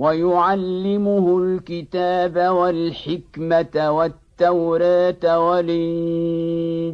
ويعلمه الكتاب والحكمة والتوراة والإنجيل